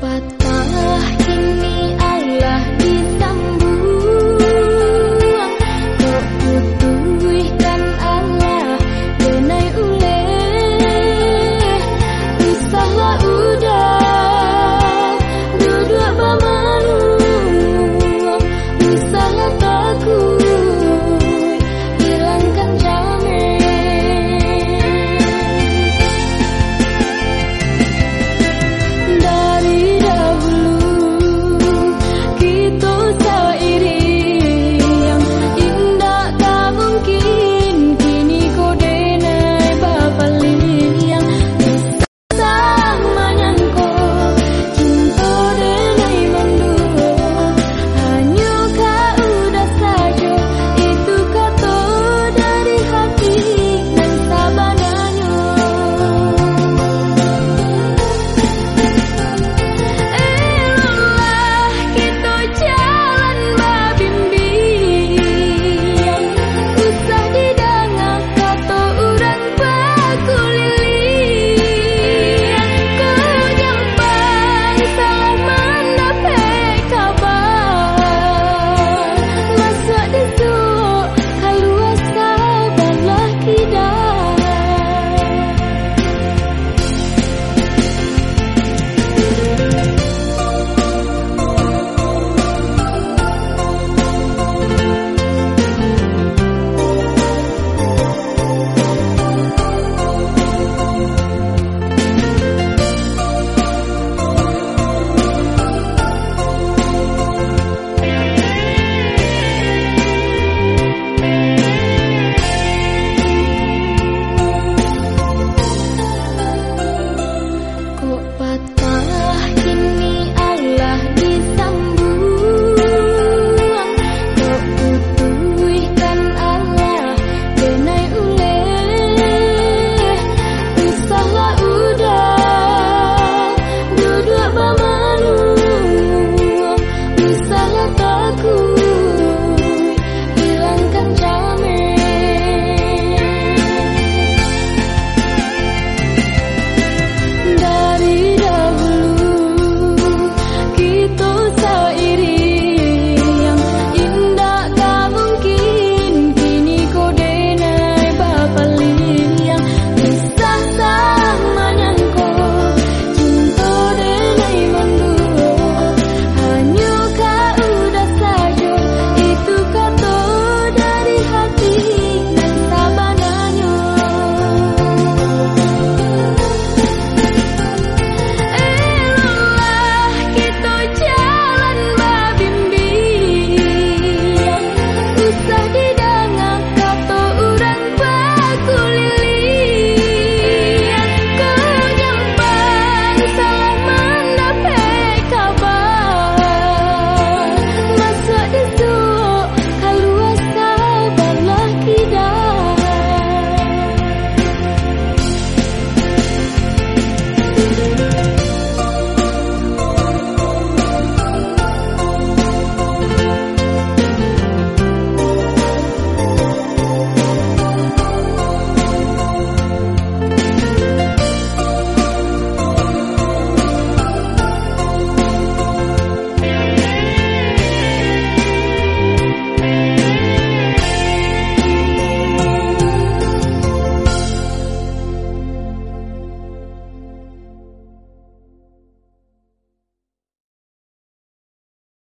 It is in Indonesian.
dapat